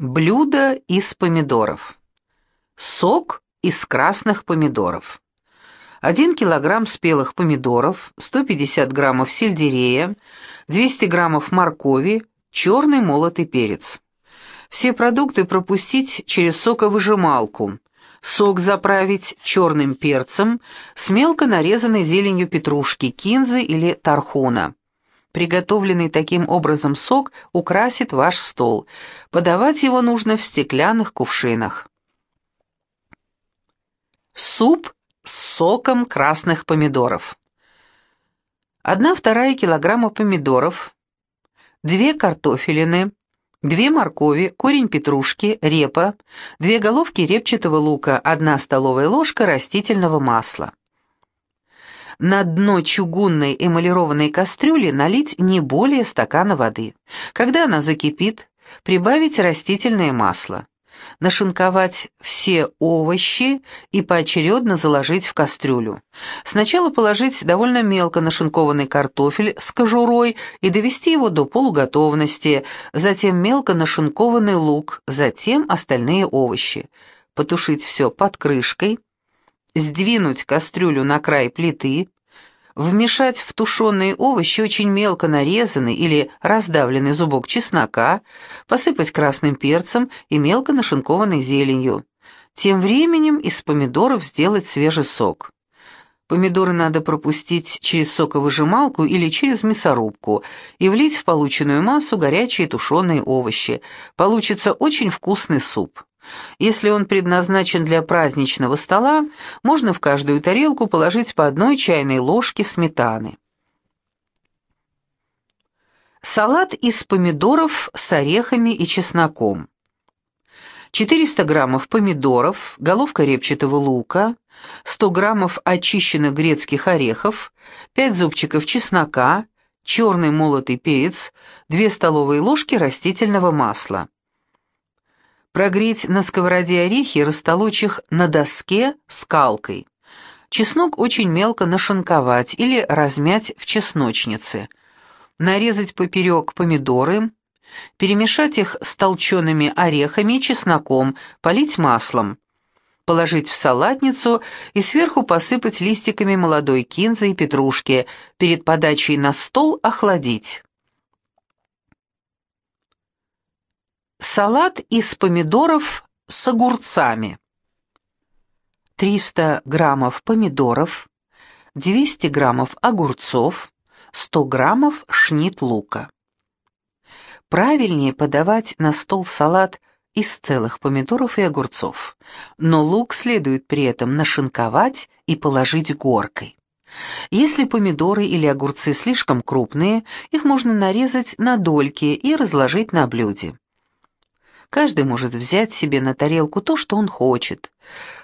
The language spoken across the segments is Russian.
Блюдо из помидоров. Сок из красных помидоров. 1 килограмм спелых помидоров, 150 граммов сельдерея, 200 граммов моркови, черный молотый перец. Все продукты пропустить через соковыжималку. Сок заправить черным перцем с мелко нарезанной зеленью петрушки, кинзы или тархуна. Приготовленный таким образом сок украсит ваш стол. Подавать его нужно в стеклянных кувшинах. Суп с соком красных помидоров. 1-2 килограмма помидоров, 2 картофелины, 2 моркови, корень петрушки, репа, 2 головки репчатого лука, 1 столовая ложка растительного масла. На дно чугунной эмалированной кастрюли налить не более стакана воды. Когда она закипит, прибавить растительное масло. Нашинковать все овощи и поочередно заложить в кастрюлю. Сначала положить довольно мелко нашинкованный картофель с кожурой и довести его до полуготовности, затем мелко нашинкованный лук, затем остальные овощи. Потушить все под крышкой, сдвинуть кастрюлю на край плиты, вмешать в тушеные овощи очень мелко нарезанный или раздавленный зубок чеснока, посыпать красным перцем и мелко нашинкованной зеленью. Тем временем из помидоров сделать свежий сок. Помидоры надо пропустить через соковыжималку или через мясорубку и влить в полученную массу горячие тушеные овощи. Получится очень вкусный суп. Если он предназначен для праздничного стола, можно в каждую тарелку положить по одной чайной ложке сметаны. Салат из помидоров с орехами и чесноком. 400 граммов помидоров, головка репчатого лука, 100 граммов очищенных грецких орехов, 5 зубчиков чеснока, черный молотый перец, 2 столовые ложки растительного масла. Прогреть на сковороде орехи растолочь их на доске скалкой. Чеснок очень мелко нашинковать или размять в чесночнице. Нарезать поперек помидоры, перемешать их с толчеными орехами и чесноком, полить маслом. Положить в салатницу и сверху посыпать листиками молодой кинзы и петрушки, перед подачей на стол охладить. Салат из помидоров с огурцами. 300 граммов помидоров, 200 граммов огурцов, 100 граммов шнит лука. Правильнее подавать на стол салат из целых помидоров и огурцов, но лук следует при этом нашинковать и положить горкой. Если помидоры или огурцы слишком крупные, их можно нарезать на дольки и разложить на блюде. Каждый может взять себе на тарелку то, что он хочет,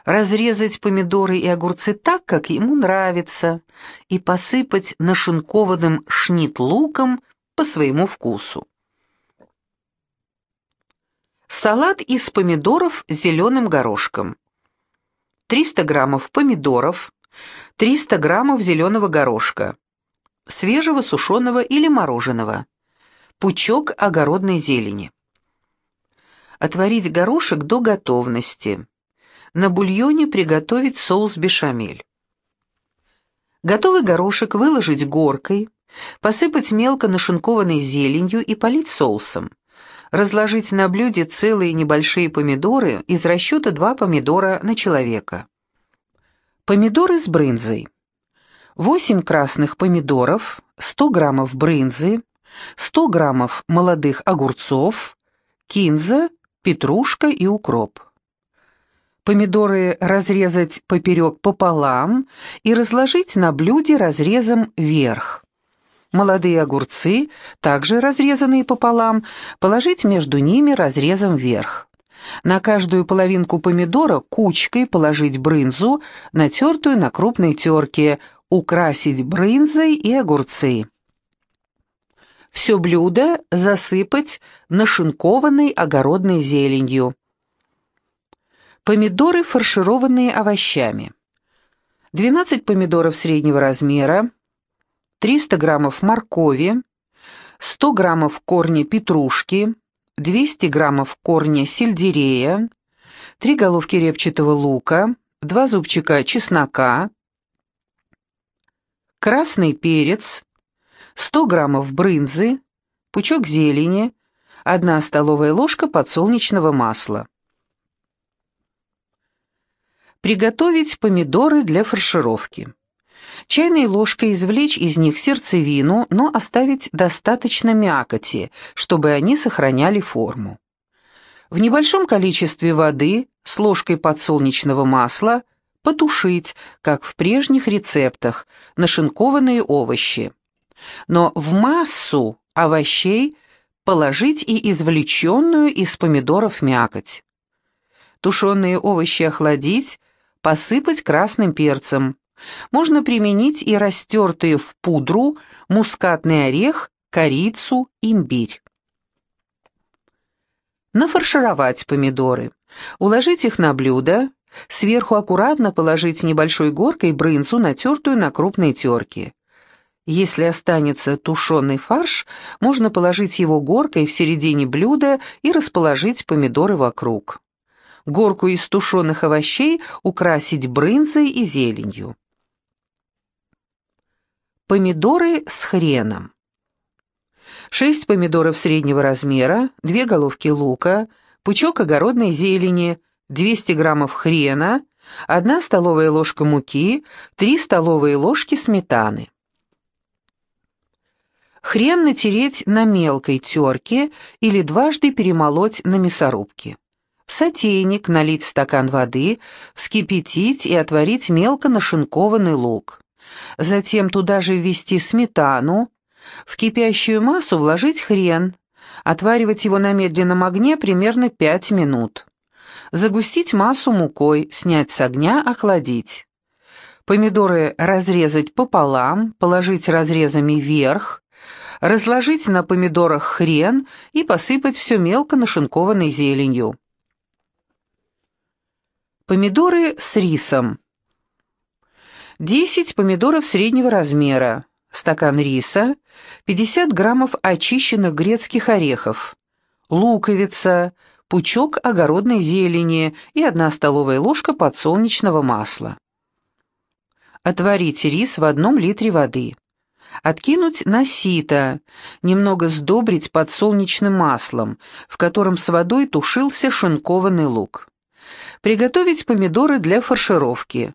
разрезать помидоры и огурцы так, как ему нравится, и посыпать нашинкованным шнит-луком по своему вкусу. Салат из помидоров с зеленым горошком. 300 граммов помидоров, 300 граммов зеленого горошка, свежего, сушеного или мороженого, пучок огородной зелени. Отварить горошек до готовности. На бульоне приготовить соус бешамель. Готовый горошек выложить горкой, посыпать мелко нашинкованной зеленью и полить соусом. Разложить на блюде целые небольшие помидоры из расчета 2 помидора на человека. Помидоры с брынзой. 8 красных помидоров, 100 граммов брынзы, 100 граммов молодых огурцов, кинза петрушка и укроп. Помидоры разрезать поперек пополам и разложить на блюде разрезом вверх. Молодые огурцы, также разрезанные пополам, положить между ними разрезом вверх. На каждую половинку помидора кучкой положить брынзу, натертую на крупной терке, украсить брынзой и огурцы. Все блюдо засыпать нашинкованной огородной зеленью. Помидоры, фаршированные овощами. 12 помидоров среднего размера, 300 граммов моркови, 100 граммов корня петрушки, 200 граммов корня сельдерея, 3 головки репчатого лука, 2 зубчика чеснока, красный перец, 100 граммов брынзы, пучок зелени, 1 столовая ложка подсолнечного масла. Приготовить помидоры для фаршировки. Чайной ложкой извлечь из них сердцевину, но оставить достаточно мякоти, чтобы они сохраняли форму. В небольшом количестве воды с ложкой подсолнечного масла потушить, как в прежних рецептах, нашинкованные овощи. Но в массу овощей положить и извлеченную из помидоров мякоть. Тушеные овощи охладить, посыпать красным перцем. Можно применить и растертые в пудру мускатный орех, корицу, имбирь. Нафаршировать помидоры. Уложить их на блюдо, сверху аккуратно положить небольшой горкой брынзу, натертую на крупной терке. Если останется тушеный фарш, можно положить его горкой в середине блюда и расположить помидоры вокруг. Горку из тушеных овощей украсить брынзой и зеленью. Помидоры с хреном. 6 помидоров среднего размера, 2 головки лука, пучок огородной зелени, 200 граммов хрена, 1 столовая ложка муки, 3 столовые ложки сметаны. Хрен натереть на мелкой терке или дважды перемолоть на мясорубке. В сотейник налить стакан воды, вскипятить и отварить мелко нашинкованный лук. Затем туда же ввести сметану, в кипящую массу вложить хрен, отваривать его на медленном огне примерно 5 минут. Загустить массу мукой, снять с огня, охладить. Помидоры разрезать пополам, положить разрезами вверх, разложить на помидорах хрен и посыпать все мелко нашинкованной зеленью. Помидоры с рисом. 10 помидоров среднего размера, стакан риса, 50 граммов очищенных грецких орехов, луковица, пучок огородной зелени и 1 столовая ложка подсолнечного масла. Отварить рис в одном литре воды. Откинуть на сито, немного сдобрить подсолнечным маслом, в котором с водой тушился шинкованный лук. Приготовить помидоры для фаршировки.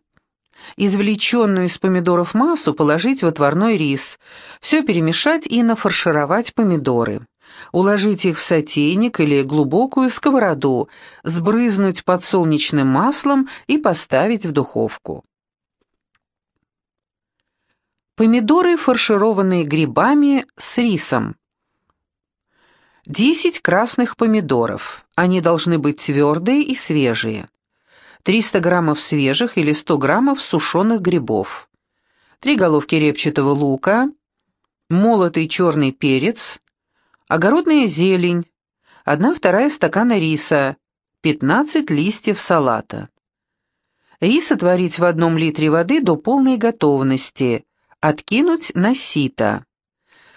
Извлеченную из помидоров массу положить в отварной рис, все перемешать и нафаршировать помидоры. Уложить их в сотейник или глубокую сковороду, сбрызнуть подсолнечным маслом и поставить в духовку. Помидоры, фаршированные грибами с рисом. 10 красных помидоров. Они должны быть твердые и свежие. 300 граммов свежих или 100 граммов сушеных грибов. 3 головки репчатого лука. Молотый черный перец. Огородная зелень. 1 вторая стакана риса. 15 листьев салата. Рис отварить в одном литре воды до полной готовности – Откинуть на сито.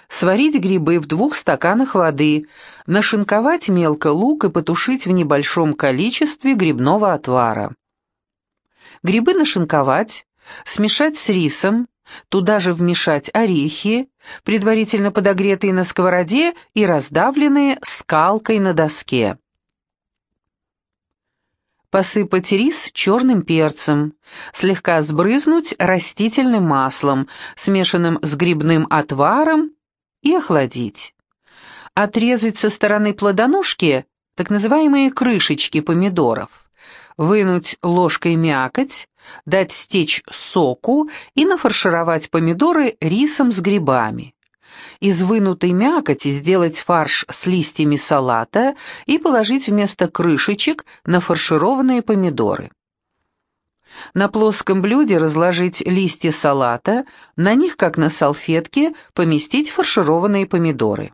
Сварить грибы в двух стаканах воды, нашинковать мелко лук и потушить в небольшом количестве грибного отвара. Грибы нашинковать, смешать с рисом, туда же вмешать орехи, предварительно подогретые на сковороде и раздавленные скалкой на доске. Посыпать рис черным перцем, слегка сбрызнуть растительным маслом, смешанным с грибным отваром, и охладить. Отрезать со стороны плодоножки так называемые крышечки помидоров, вынуть ложкой мякоть, дать стечь соку и нафаршировать помидоры рисом с грибами из вынутой мякоти сделать фарш с листьями салата и положить вместо крышечек нафаршированные помидоры. На плоском блюде разложить листья салата, на них, как на салфетке, поместить фаршированные помидоры.